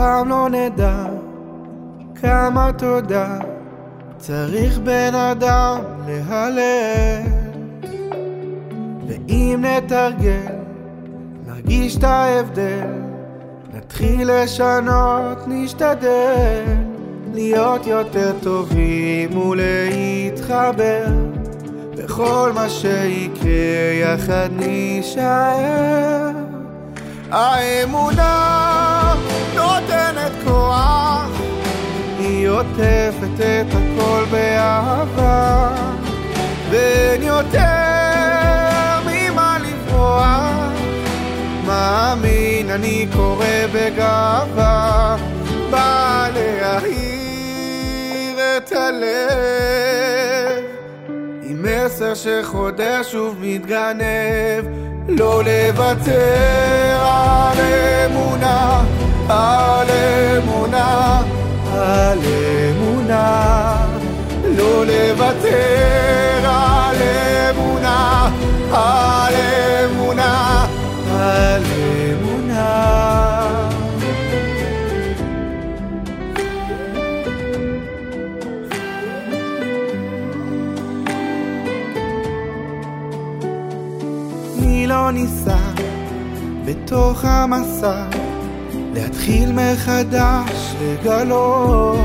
פעם לא נדע כמה תודה צריך בן אדם להלל. ואם נתרגל נרגיש את ההבדל נתחיל לשנות, נשתדל להיות יותר טובים ולהתחבר בכל מה שיקרה יחד נישאר. האמונה היא עוטפת את הכל באהבה ואין יותר ממה לברוח. מאמין אני קורא בגאווה בא להאיר את הלב. עם מסר שחודר שוב מתגנב לא לוותר על אמונה, לא ניסה בתוך המסע להתחיל מחדש לגלות.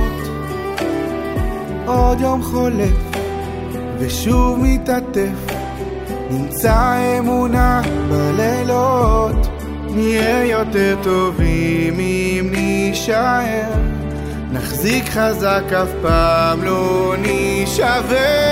עוד יום חולף ושוב מתעטף נמצא אמונה בלילות. נהיה יותר טובים אם נישאר. נחזיק חזק אף פעם לא נישבר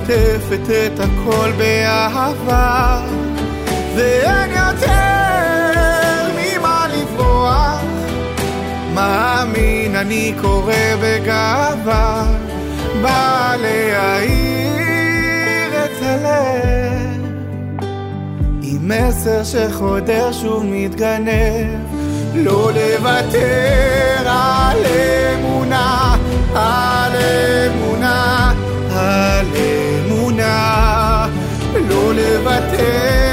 עוטפת את הכל באהבה, ואין יותר ממה לברוח. מאמין אני קורא בגאווה, בא להאיר את הלב, עם מסר שחודר שוב מתגנב. לא לוותר levater